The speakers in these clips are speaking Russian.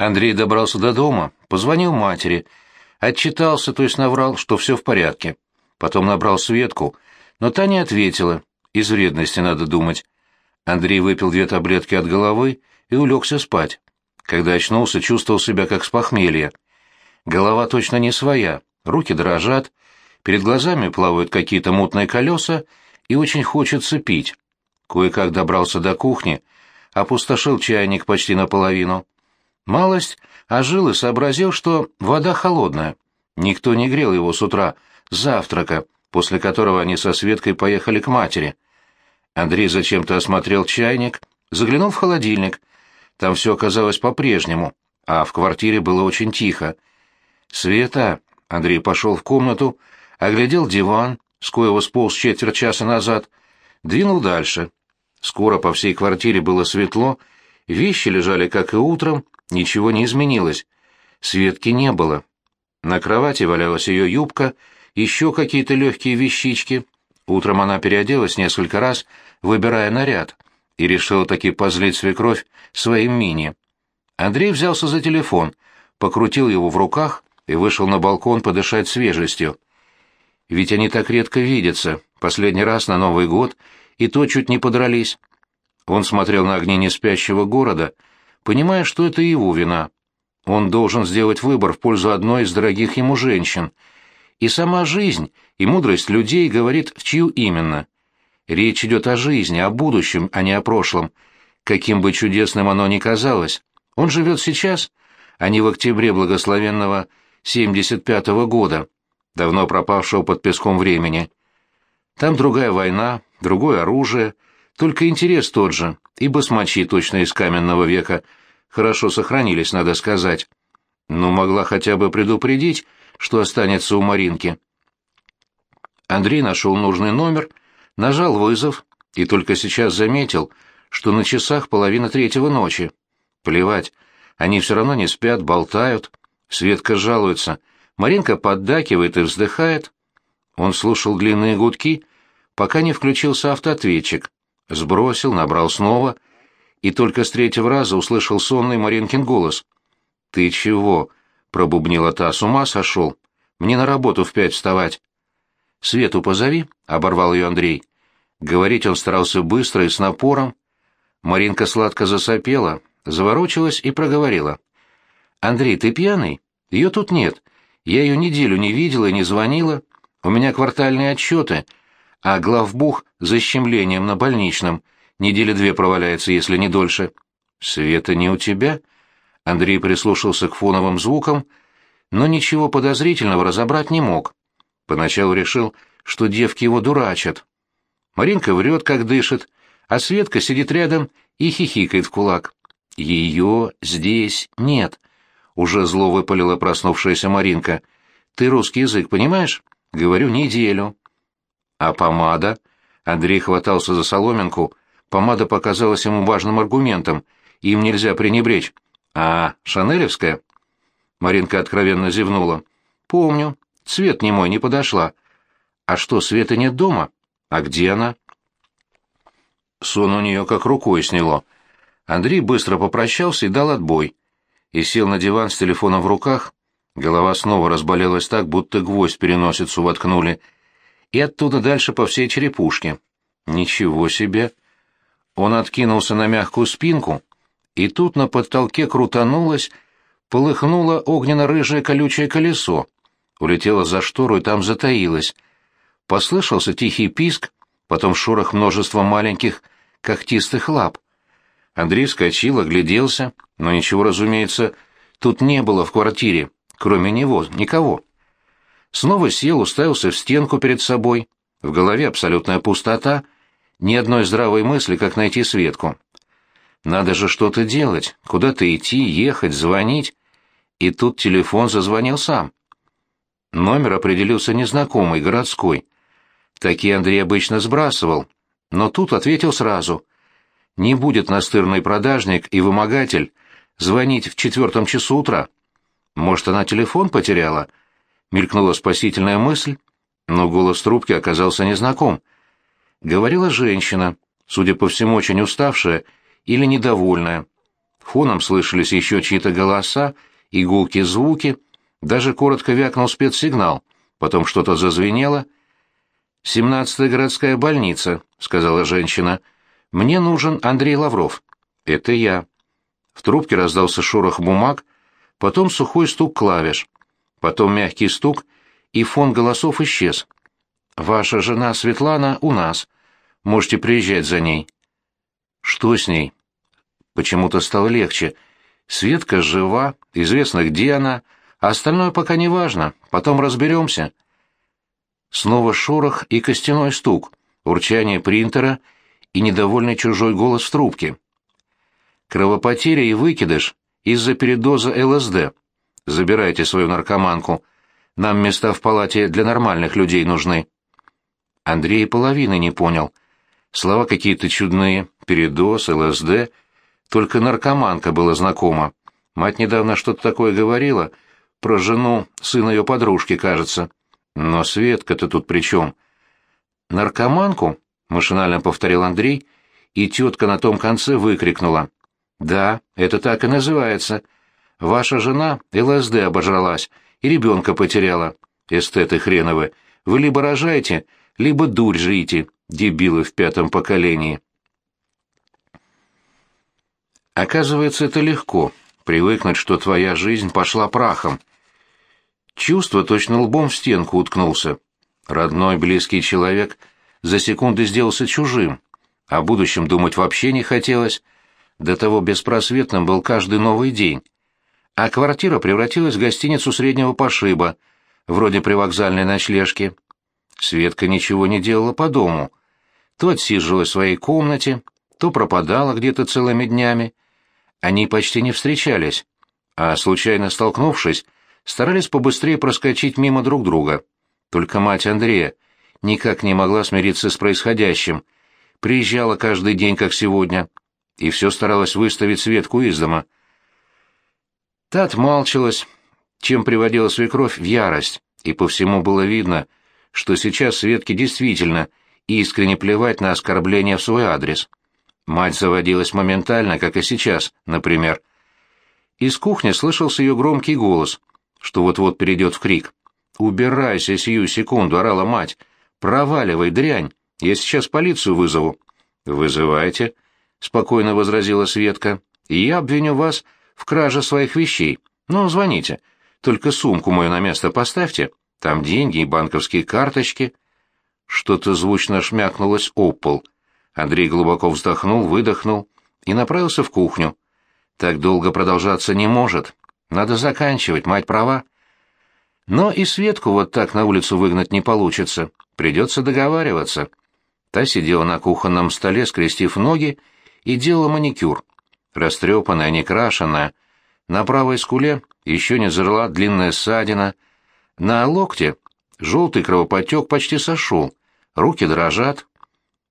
Андрей добрался до дома, позвонил матери, отчитался, то есть наврал, что все в порядке. Потом набрал Светку, но та не ответила, из вредности надо думать. Андрей выпил две таблетки от головы и улегся спать. Когда очнулся, чувствовал себя как с похмелья. Голова точно не своя, руки дрожат, перед глазами плавают какие-то мутные колеса, и очень хочется пить. Кое-как добрался до кухни, опустошил чайник почти наполовину. Малость ожил и сообразил, что вода холодная. Никто не грел его с утра, завтрака, после которого они со Светкой поехали к матери. Андрей зачем-то осмотрел чайник, заглянул в холодильник. Там все оказалось по-прежнему, а в квартире было очень тихо. «Света!» — Андрей пошел в комнату, оглядел диван, с коего сполз четверть часа назад, двинул дальше. Скоро по всей квартире было светло, вещи лежали, как и утром, ничего не изменилось. Светки не было. На кровати валялась ее юбка, еще какие-то легкие вещички. Утром она переоделась несколько раз, выбирая наряд, и решила таки позлить свекровь своим мини. Андрей взялся за телефон, покрутил его в руках и вышел на балкон подышать свежестью. Ведь они так редко видятся, последний раз на Новый год, и то чуть не подрались. Он смотрел на огни неспящего города, понимая, что это его вина. Он должен сделать выбор в пользу одной из дорогих ему женщин. И сама жизнь, и мудрость людей говорит, в чью именно. Речь идет о жизни, о будущем, а не о прошлом. Каким бы чудесным оно ни казалось. Он живет сейчас, а не в октябре благословенного 75-го года, давно пропавшего под песком времени. Там другая война, другое оружие, только интерес тот же, и басмачи точно из каменного века — хорошо сохранились, надо сказать. Но могла хотя бы предупредить, что останется у Маринки. Андрей нашел нужный номер, нажал вызов и только сейчас заметил, что на часах половина третьего ночи. Плевать, они все равно не спят, болтают. Светка жалуется, Маринка поддакивает и вздыхает. Он слушал длинные гудки, пока не включился автоответчик. Сбросил, набрал снова — и только с третьего раза услышал сонный Маринкин голос. «Ты чего?» — пробубнила та. «С ума сошел? Мне на работу в пять вставать». «Свету позови», — оборвал ее Андрей. Говорить он старался быстро и с напором. Маринка сладко засопела, заворочилась и проговорила. «Андрей, ты пьяный? Ее тут нет. Я ее неделю не видела и не звонила. У меня квартальные отчеты, а главбух за щемлением на больничном — Недели две проваляется, если не дольше. Света не у тебя? Андрей прислушался к фоновым звукам, но ничего подозрительного разобрать не мог. Поначалу решил, что девки его дурачат. Маринка врет, как дышит, а Светка сидит рядом и хихикает в кулак. Ее здесь нет. Уже зло выпалила проснувшаяся Маринка. Ты русский язык понимаешь? Говорю, неделю. А помада? Андрей хватался за соломинку, Помада показалась ему важным аргументом, им нельзя пренебречь. А шанелевская? Маринка откровенно зевнула. Помню. Цвет не мой, не подошла. А что, Света нет дома? А где она? Сон у нее как рукой сняло. Андрей быстро попрощался и дал отбой. И сел на диван с телефоном в руках. Голова снова разболелась так, будто гвоздь переносицу воткнули. И оттуда дальше по всей черепушке. Ничего себе! Он откинулся на мягкую спинку, и тут на потолке крутанулось, полыхнуло огненно-рыжее колючее колесо, улетело за штору и там затаилось. Послышался тихий писк, потом шорох множества маленьких когтистых лап. Андрей вскочил, огляделся, но ничего, разумеется, тут не было в квартире, кроме него, никого. Снова сел, уставился в стенку перед собой, в голове абсолютная пустота — ни одной здравой мысли, как найти Светку. Надо же что-то делать, куда-то идти, ехать, звонить. И тут телефон зазвонил сам. Номер определился незнакомый, городской. Такие Андрей обычно сбрасывал, но тут ответил сразу. Не будет настырный продажник и вымогатель звонить в четвертом часу утра. Может, она телефон потеряла? Мелькнула спасительная мысль, но голос трубки оказался незнаком — говорила женщина, судя по всему, очень уставшая или недовольная. Фоном слышались еще чьи-то голоса, игулки, звуки, даже коротко вякнул спецсигнал, потом что-то зазвенело. «Семнадцатая городская больница», — сказала женщина. «Мне нужен Андрей Лавров». «Это я». В трубке раздался шорох бумаг, потом сухой стук клавиш, потом мягкий стук, и фон голосов исчез. «Ваша жена Светлана у нас. Можете приезжать за ней». «Что с ней?» Почему-то стало легче. Светка жива, известно, где она, остальное пока не важно, потом разберемся. Снова шорох и костяной стук, урчание принтера и недовольный чужой голос в трубке. Кровопотеря и выкидыш из-за передоза ЛСД. Забирайте свою наркоманку. Нам места в палате для нормальных людей нужны. Андрей половины не понял. Слова какие-то чудные. Передоз, ЛСД. Только наркоманка была знакома. Мать недавно что-то такое говорила. Про жену, сына ее подружки, кажется. Но Светка-то тут при чем? Наркоманку? Машинально повторил Андрей, и тетка на том конце выкрикнула. «Да, это так и называется. Ваша жена ЛСД обожралась и ребенка потеряла. Эстеты хреновы. Вы либо рожаете, либо дурь жите, дебилы в пятом поколении». Оказывается, это легко — привыкнуть, что твоя жизнь пошла прахом. Чувство точно лбом в стенку уткнулся. Родной, близкий человек за секунды сделался чужим. О будущем думать вообще не хотелось — до того беспросветным был каждый новый день. А квартира превратилась в гостиницу среднего пошиба, вроде привокзальной ночлежки. Светка ничего не делала по дому. То отсиживалась в своей комнате, то пропадала где-то целыми днями. Они почти не встречались, а, случайно столкнувшись, старались побыстрее проскочить мимо друг друга. Только мать Андрея никак не могла смириться с происходящим. Приезжала каждый день, как сегодня, и все старалась выставить Светку из дома. Та отмалчилась, чем приводила свекровь в ярость, и по всему было видно, что сейчас Светке действительно искренне плевать на оскорбления в свой адрес. Мать заводилась моментально, как и сейчас, например. Из кухни слышался ее громкий голос, что вот-вот перейдет в крик. «Убирайся сию секунду!» — орала мать. «Проваливай, дрянь! Я сейчас полицию вызову». «Вызывайте», — спокойно возразила Светка. «Я обвиню вас в краже своих вещей. Ну, звоните. Только сумку мою на место поставьте. Там деньги и банковские карточки». Что-то звучно шмякнулось об пол. Андрей глубоко вздохнул, выдохнул и направился в кухню. «Так долго продолжаться не может. Надо заканчивать, мать права». Но и Светку вот так на улицу выгнать не получится. Придется договариваться. Та сидела на кухонном столе, скрестив ноги, и делала маникюр. Растрепанная, некрашенная. На правой скуле еще не зарла длинная ссадина. На локте желтый кровопотек почти сошел. Руки дрожат.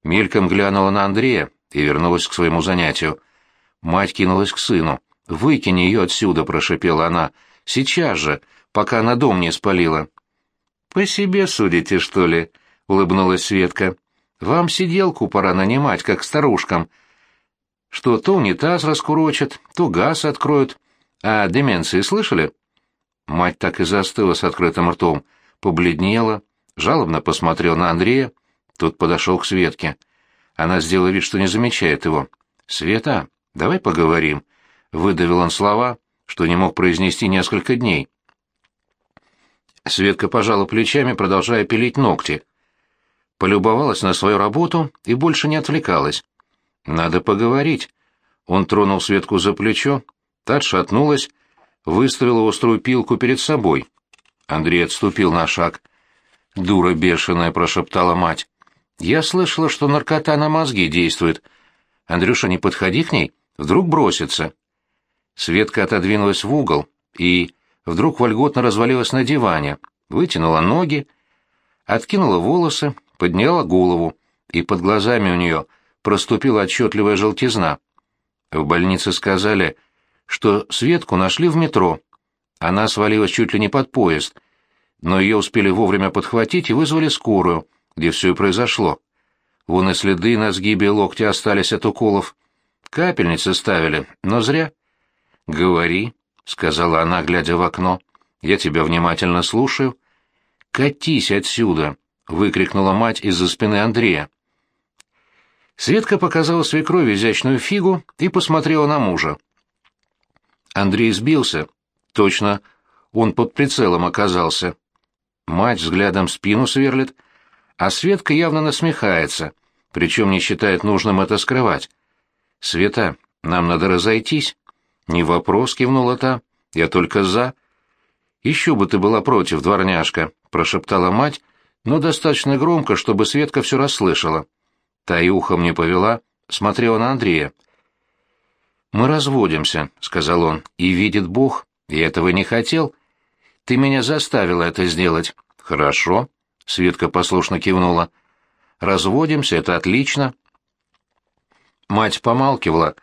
Мельком глянула на Андрея и вернулась к своему занятию. Мать кинулась к сыну. «Выкини ее отсюда», — прошепела она. «Сейчас же, пока на дом не спалила». «По себе судите, что ли?» — улыбнулась Светка. «Вам сиделку пора нанимать, как старушкам, что то унитаз раскурочат, то газ откроют. А деменции слышали? Мать так и застыла с открытым ртом, побледнела, жалобно посмотрел на Андрея. Тот подошел к Светке. Она сделала вид, что не замечает его. «Света, давай поговорим», — выдавил он слова, что не мог произнести несколько дней. Светка пожала плечами, продолжая пилить ногти. Полюбовалась на свою работу и больше не отвлекалась. «Надо поговорить». Он тронул Светку за плечо, та отшатнулась, выставила острую пилку перед собой. Андрей отступил на шаг. «Дура бешеная», — прошептала мать. «Я слышала, что наркота на мозги действует. Андрюша, не подходи к ней, вдруг бросится». Светка отодвинулась в угол и вдруг вольготно развалилась на диване, вытянула ноги, откинула волосы, подняла голову, и под глазами у нее — проступила отчетливая желтизна. В больнице сказали, что Светку нашли в метро. Она свалилась чуть ли не под поезд, но ее успели вовремя подхватить и вызвали скорую, где все и произошло. Вон и следы на сгибе локтя остались от уколов. Капельницы ставили, но зря. «Говори», — сказала она, глядя в окно. «Я тебя внимательно слушаю». «Катись отсюда!» — выкрикнула мать из-за спины Андрея. Светка показала свекрови изящную фигу и посмотрела на мужа. Андрей сбился. Точно, он под прицелом оказался. Мать взглядом спину сверлит, а Светка явно насмехается, причем не считает нужным это скрывать. «Света, нам надо разойтись». «Не вопрос», — кивнула та, — «я только за». «Еще бы ты была против, дворняжка», — прошептала мать, но достаточно громко, чтобы Светка все расслышала. Та и ухом не повела, смотрела на Андрея. «Мы разводимся», — сказал он, — «и видит Бог, я этого не хотел. Ты меня заставила это сделать». «Хорошо», — Светка послушно кивнула. «Разводимся, это отлично». Мать помалкивала,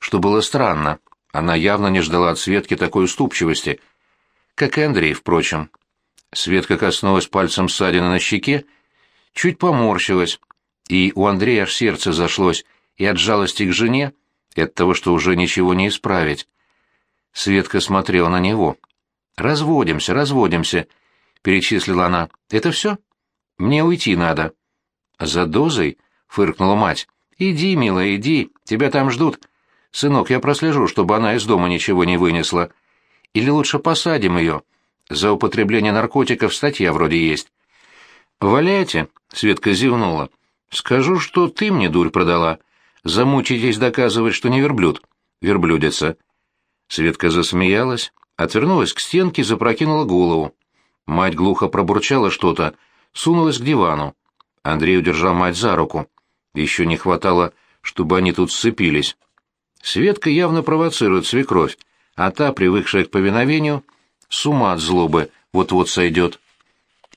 что было странно. Она явно не ждала от Светки такой уступчивости. Как и Андрей, впрочем. Светка коснулась пальцем ссадины на щеке, чуть поморщилась, и у Андрея аж сердце зашлось и от жалости к жене, и от того, что уже ничего не исправить. Светка смотрела на него. «Разводимся, разводимся», — перечислила она. «Это все? Мне уйти надо». «За дозой?» — фыркнула мать. «Иди, милая, иди, тебя там ждут. Сынок, я прослежу, чтобы она из дома ничего не вынесла. Или лучше посадим ее. За употребление наркотиков статья вроде есть». «Валяйте», — Светка зевнула. «Скажу, что ты мне дурь продала. Замучитесь доказывать, что не верблюд. Верблюдица». Светка засмеялась, отвернулась к стенке и запрокинула голову. Мать глухо пробурчала что-то, сунулась к дивану. Андрей удержал мать за руку. Еще не хватало, чтобы они тут сцепились. Светка явно провоцирует свекровь, а та, привыкшая к повиновению, с ума от злобы вот-вот сойдет.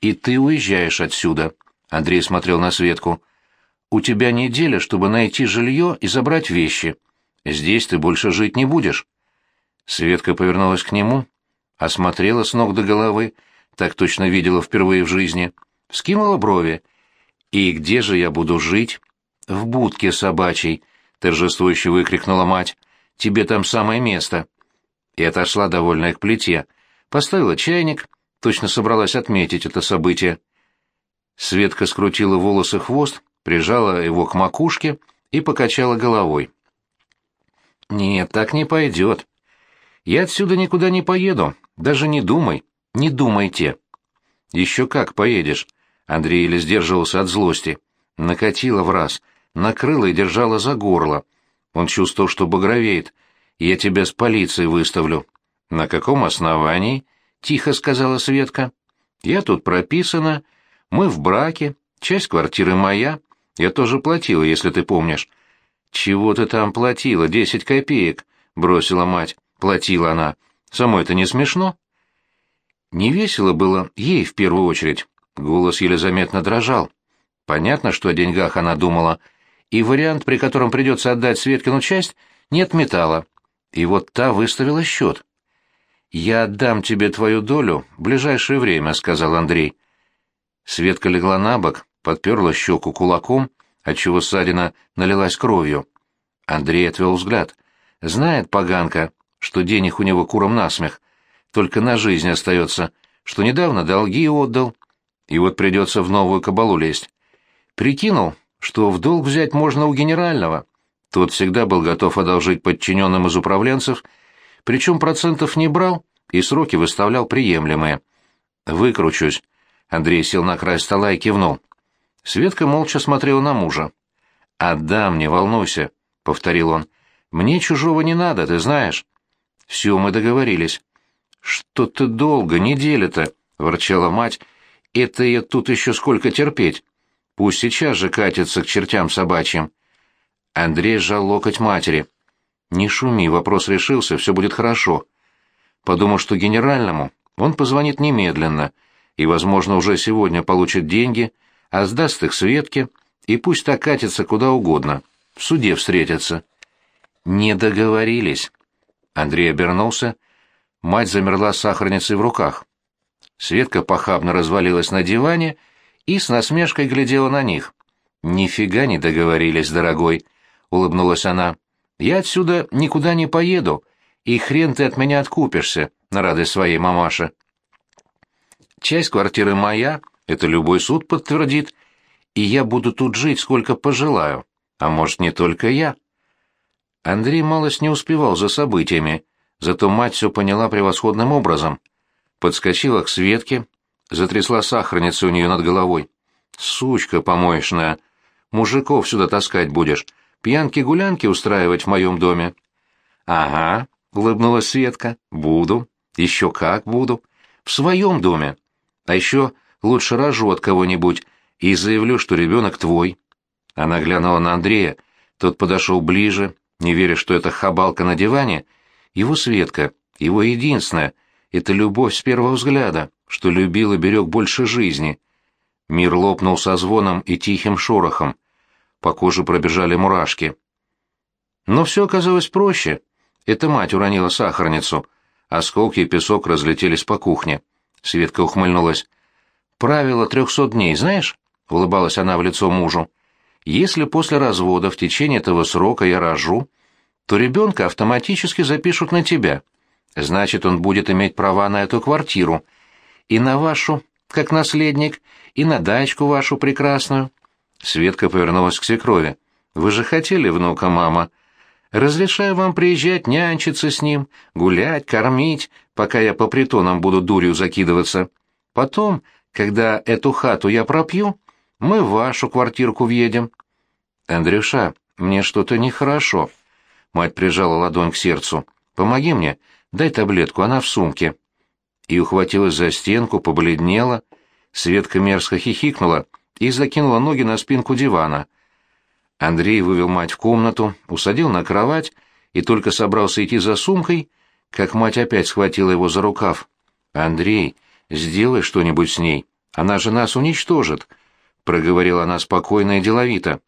«И ты уезжаешь отсюда», — Андрей смотрел на Светку. «У тебя неделя, чтобы найти жилье и забрать вещи. Здесь ты больше жить не будешь». Светка повернулась к нему, осмотрела с ног до головы, так точно видела впервые в жизни, скинула брови. «И где же я буду жить?» «В будке собачьей», — торжествующе выкрикнула мать. «Тебе там самое место». И отошла, довольная к плите. Поставила чайник, точно собралась отметить это событие. Светка скрутила волосы хвост, прижала его к макушке и покачала головой. «Нет, так не пойдет. Я отсюда никуда не поеду, даже не думай, не думайте. Еще как поедешь. Андрей еле сдерживался от злости. Накатила в раз, накрыла и держала за горло. Он чувствовал, что багровеет. Я тебя с полицией выставлю. На каком основании? Тихо сказала Светка. Я тут прописана, мы в браке, часть квартиры моя. Я тоже платила, если ты помнишь. Чего ты там платила? Десять копеек, бросила мать. Платила она. Самой это не смешно? Не весело было ей в первую очередь. Голос еле заметно дрожал. Понятно, что о деньгах она думала, и вариант, при котором придется отдать Светкину часть, не отметала. И вот та выставила счет. «Я отдам тебе твою долю в ближайшее время», — сказал Андрей. Светка легла на бок, подперла щеку кулаком, отчего ссадина налилась кровью. Андрей отвел взгляд. Знает поганка, что денег у него куром насмех, только на жизнь остается, что недавно долги отдал, и вот придется в новую кабалу лезть. Прикинул, что в долг взять можно у генерального. Тот всегда был готов одолжить подчиненным из управленцев, причем процентов не брал и сроки выставлял приемлемые. «Выкручусь», — Андрей сел на край стола и кивнул. Светка молча смотрела на мужа. «Отдам, не волнуйся», — повторил он. «Мне чужого не надо, ты знаешь. Все, мы договорились. Что-то долго, неделя-то, ворчала мать. Это я тут еще сколько терпеть. Пусть сейчас же катится к чертям собачьим. Андрей сжал локоть матери. Не шуми, вопрос решился, все будет хорошо. Подумал, что генеральному он позвонит немедленно и, возможно, уже сегодня получит деньги, а сдаст их Светке, и пусть так катится куда угодно. В суде встретятся. Не договорились. Андрей обернулся. Мать замерла с сахарницей в руках. Светка похабно развалилась на диване и с насмешкой глядела на них. «Нифига не договорились, дорогой», — улыбнулась она. «Я отсюда никуда не поеду. и хрен ты от меня откупишься, на радость своей мамаше. Часть квартиры моя, это любой суд подтвердит, и я буду тут жить, сколько пожелаю, а может, не только я. Андрей малость не успевал за событиями, зато мать все поняла превосходным образом. Подскочила к Светке, затрясла сахарницу у нее над головой. «Сучка помоечная! Мужиков сюда таскать будешь, пьянки-гулянки устраивать в моем доме». «Ага», — улыбнулась Светка, — «буду. Еще как буду. В своем доме. А еще лучше рожу от кого-нибудь и заявлю, что ребенок твой». Она глянула на Андрея, тот подошел ближе, не веря, что это хабалка на диване, его Светка, его единственная, это любовь с первого взгляда, что любил и берег больше жизни. Мир лопнул со звоном и тихим шорохом. По коже пробежали мурашки. Но все оказалось проще. Это мать уронила сахарницу. Осколки и песок разлетелись по кухне. Светка ухмыльнулась. «Правило трехсот дней, знаешь?» — улыбалась она в лицо мужу. «Если после развода в течение этого срока я рожу, то ребенка автоматически запишут на тебя. Значит, он будет иметь права на эту квартиру. И на вашу, как наследник, и на дачку вашу прекрасную». Светка повернулась к свекрови. «Вы же хотели внука, мама. Разрешаю вам приезжать, нянчиться с ним, гулять, кормить, пока я по притонам буду дурью закидываться. Потом, когда эту хату я пропью, мы в вашу квартирку въедем». «Андрюша, мне что-то нехорошо». Мать прижала ладонь к сердцу. «Помоги мне, дай таблетку, она в сумке». И ухватилась за стенку, побледнела. Светка мерзко хихикнула и закинула ноги на спинку дивана. Андрей вывел мать в комнату, усадил на кровать и только собрался идти за сумкой, как мать опять схватила его за рукав. «Андрей, сделай что-нибудь с ней, она же нас уничтожит», — проговорила она спокойно и деловито.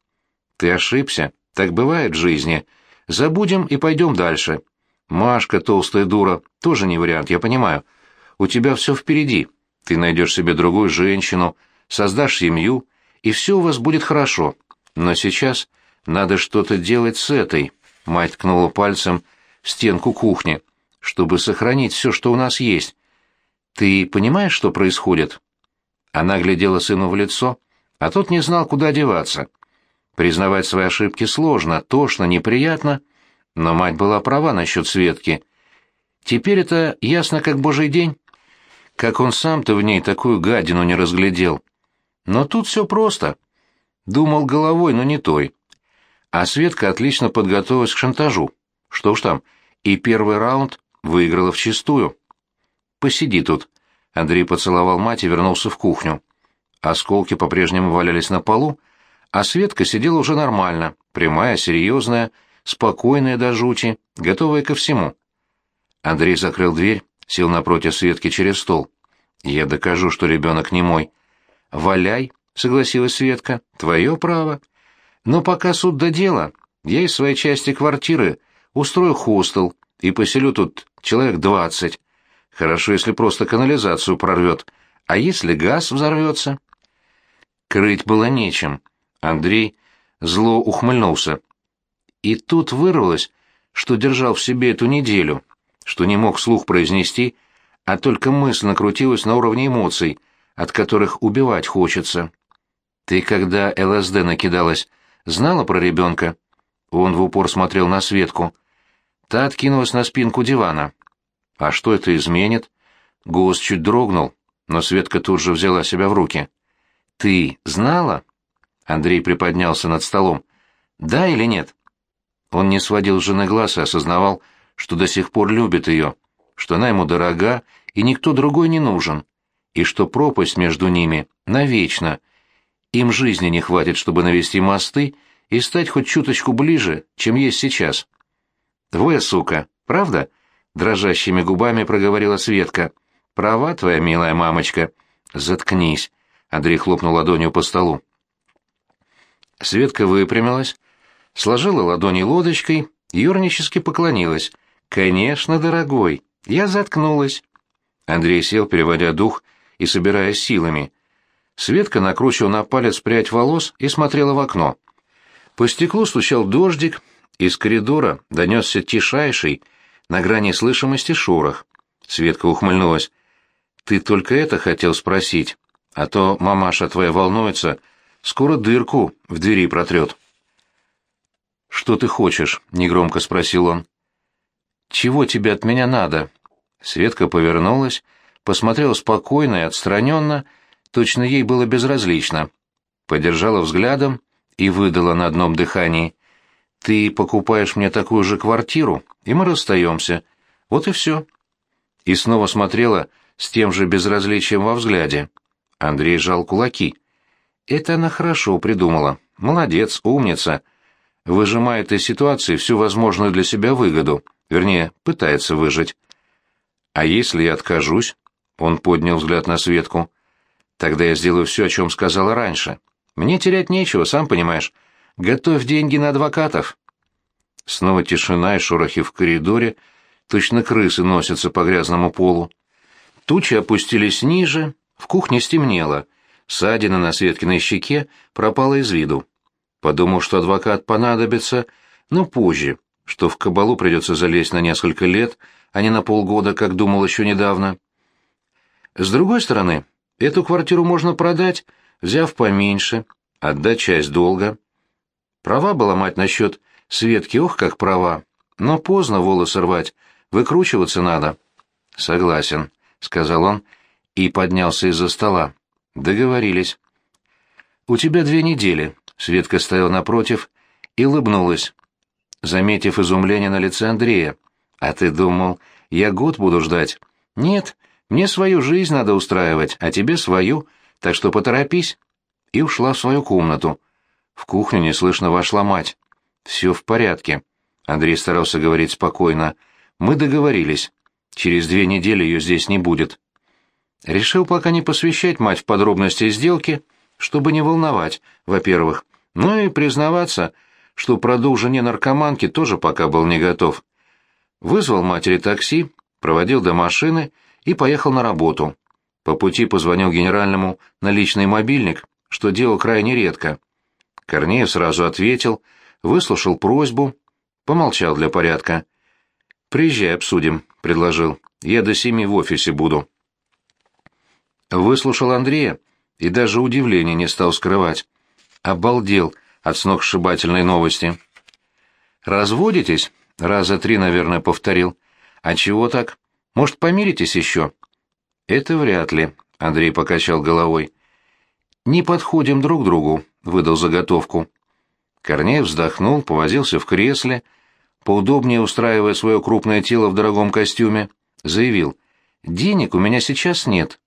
«Ты ошибся, так бывает в жизни», Забудем и пойдем дальше. Машка, толстая дура, тоже не вариант, я понимаю. У тебя все впереди. Ты найдешь себе другую женщину, создашь семью, и все у вас будет хорошо. Но сейчас надо что-то делать с этой. Мать ткнула пальцем в стенку кухни, чтобы сохранить все, что у нас есть. Ты понимаешь, что происходит? Она глядела сыну в лицо, а тот не знал, куда деваться. Признавать свои ошибки сложно, тошно, неприятно, но мать была права насчет Светки. Теперь это ясно как божий день. Как он сам-то в ней такую гадину не разглядел. Но тут все просто. Думал головой, но не той. А Светка отлично подготовилась к шантажу. Что ж там, и первый раунд выиграла вчистую. «Посиди тут». Андрей поцеловал мать и вернулся в кухню. Осколки по-прежнему валялись на полу, а Светка сидела уже нормально, прямая, серьезная, спокойная до жути, готовая ко всему. Андрей закрыл дверь, сел напротив Светки через стол. «Я докажу, что ребенок не мой». «Валяй», — согласилась Светка, — «твое право. Но пока суд до дела, я из своей части квартиры устрою хостел и поселю тут человек двадцать. Хорошо, если просто канализацию прорвет, а если газ взорвется?» Крыть было нечем. Андрей зло ухмыльнулся. И тут вырвалось, что держал в себе эту неделю, что не мог вслух произнести, а только мысль накрутилась на уровне эмоций, от которых убивать хочется. «Ты, когда ЛСД накидалась, знала про ребенка?» Он в упор смотрел на Светку. Та откинулась на спинку дивана. «А что это изменит?» Голос чуть дрогнул, но Светка тут же взяла себя в руки. «Ты знала?» Андрей приподнялся над столом. «Да или нет?» Он не сводил жены глаз и осознавал, что до сих пор любит ее, что она ему дорога и никто другой не нужен, и что пропасть между ними навечно. Им жизни не хватит, чтобы навести мосты и стать хоть чуточку ближе, чем есть сейчас. «Вы, сука, правда?» — дрожащими губами проговорила Светка. «Права твоя, милая мамочка». «Заткнись», — Андрей хлопнул ладонью по столу. Светка выпрямилась, сложила ладони лодочкой, юрнически поклонилась. «Конечно, дорогой, я заткнулась». Андрей сел, переводя дух и собираясь силами. Светка накручивала на палец прядь волос и смотрела в окно. По стеклу стучал дождик, из коридора донесся тишайший, на грани слышимости шорох. Светка ухмыльнулась. «Ты только это хотел спросить, а то мамаша твоя волнуется, скоро дырку в двери протрет». «Что ты хочешь?» — негромко спросил он. «Чего тебе от меня надо?» Светка повернулась, посмотрела спокойно и отстраненно, точно ей было безразлично. Подержала взглядом и выдала на одном дыхании. «Ты покупаешь мне такую же квартиру, и мы расстаемся. Вот и все». И снова смотрела с тем же безразличием во взгляде. Андрей сжал кулаки. «Это она хорошо придумала. Молодец, умница. Выжимает из ситуации всю возможную для себя выгоду. Вернее, пытается выжить. А если я откажусь?» Он поднял взгляд на Светку. «Тогда я сделаю все, о чем сказала раньше. Мне терять нечего, сам понимаешь. Готовь деньги на адвокатов». Снова тишина и шорохи в коридоре, точно крысы носятся по грязному полу. Тучи опустились ниже, в кухне стемнело, ссадина на Светкиной щеке пропала из виду. Подумал, что адвокат понадобится, но позже, что в кабалу придется залезть на несколько лет, а не на полгода, как думал еще недавно. С другой стороны, эту квартиру можно продать, взяв поменьше, отдать часть долга. Права была мать насчет Светки, ох, как права. Но поздно волосы рвать, выкручиваться надо. Согласен, сказал он и поднялся из-за стола. Договорились. У тебя две недели. Светка стояла напротив и улыбнулась, заметив изумление на лице Андрея. А ты думал, я год буду ждать? Нет, мне свою жизнь надо устраивать, а тебе свою, так что поторопись. И ушла в свою комнату. В кухню неслышно вошла мать. «Все в порядке», — Андрей старался говорить спокойно. «Мы договорились. Через две недели ее здесь не будет». Решил пока не посвящать мать в подробности сделки, чтобы не волновать, во-первых, ну и признаваться, что продул жене наркоманки тоже пока был не готов. Вызвал матери такси, проводил до машины и поехал на работу. По пути позвонил генеральному на личный мобильник, что делал крайне редко. Корнеев сразу ответил, выслушал просьбу, помолчал для порядка. «Приезжай, обсудим», — предложил. «Я до семи в офисе буду». Выслушал Андрея и даже удивления не стал скрывать. Обалдел от сногсшибательной новости. «Разводитесь?» — раза три, наверное, повторил. «А чего так? Может, помиритесь еще?» «Это вряд ли», — Андрей покачал головой. «Не подходим друг другу», — выдал заготовку. Корнеев вздохнул, повозился в кресле, поудобнее устраивая свое крупное тело в дорогом костюме, заявил, «Денег у меня сейчас нет».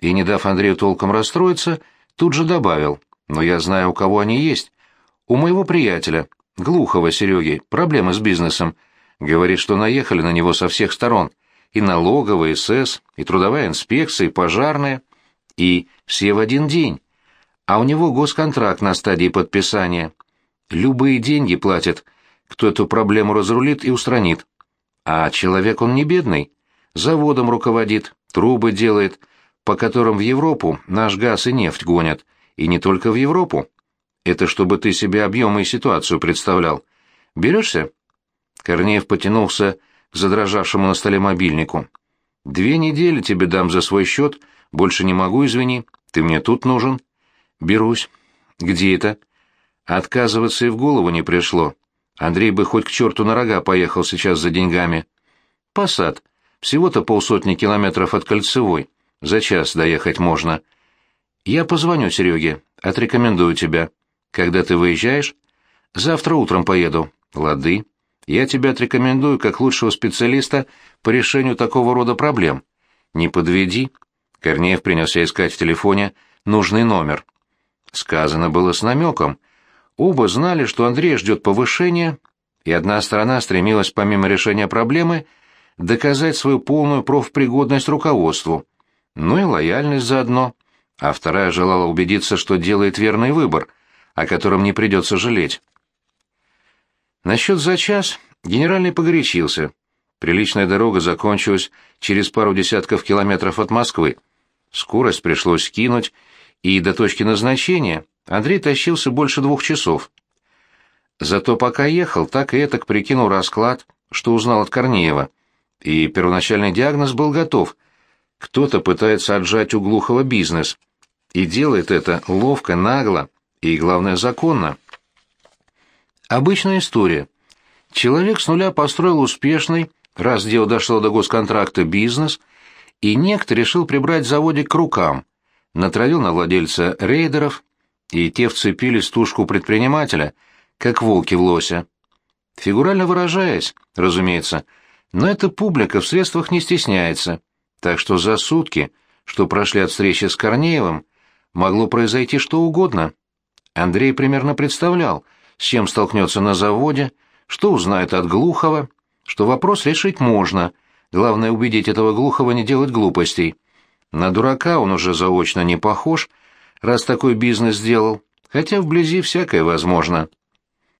И, не дав Андрею толком расстроиться, тут же добавил, «Но я знаю, у кого они есть. У моего приятеля, глухого Сереги, проблемы с бизнесом. Говорит, что наехали на него со всех сторон. И налоговая, и СС, и трудовая инспекция, и пожарная. И все в один день. А у него госконтракт на стадии подписания. Любые деньги платят, кто эту проблему разрулит и устранит. А человек он не бедный. Заводом руководит, трубы делает, по которым в Европу наш газ и нефть гонят. И не только в Европу. Это чтобы ты себе объемы и ситуацию представлял. Берешься?» Корнеев потянулся к задрожавшему на столе мобильнику. «Две недели тебе дам за свой счет, больше не могу, извини. Ты мне тут нужен». «Берусь». «Где это?» Отказываться и в голову не пришло. Андрей бы хоть к черту на рога поехал сейчас за деньгами. Посад. Всего-то полсотни километров от Кольцевой. За час доехать можно. Я позвоню Сереге, отрекомендую тебя. Когда ты выезжаешь? Завтра утром поеду. Лады. Я тебя отрекомендую как лучшего специалиста по решению такого рода проблем. Не подведи. Корнеев принялся искать в телефоне нужный номер. Сказано было с намеком — Оба знали, что Андрей ждет повышения, и одна сторона стремилась помимо решения проблемы доказать свою полную профпригодность руководству, ну и лояльность заодно, а вторая желала убедиться, что делает верный выбор, о котором не придется жалеть. Насчет за час генеральный погорячился. Приличная дорога закончилась через пару десятков километров от Москвы. Скорость пришлось скинуть, и до точки назначения Андрей тащился больше двух часов. Зато пока ехал, так и этак прикинул расклад, что узнал от Корнеева, и первоначальный диагноз был готов. Кто-то пытается отжать у Глухова бизнес. И делает это ловко, нагло и, главное, законно. Обычная история. Человек с нуля построил успешный, раз дело дошло до госконтракта, бизнес, и некто решил прибрать заводик к рукам, натравил на владельца рейдеров, и те вцепились в тушку предпринимателя, как волки в лося. Фигурально выражаясь, разумеется, но эта публика в средствах не стесняется, так что за сутки, что прошли от встречи с Корнеевым, могло произойти что угодно. Андрей примерно представлял, с чем столкнется на заводе, что узнает от Глухова, что вопрос решить можно, главное убедить этого Глухова не делать глупостей. На дурака он уже заочно не похож, раз такой бизнес сделал, хотя вблизи всякое возможно.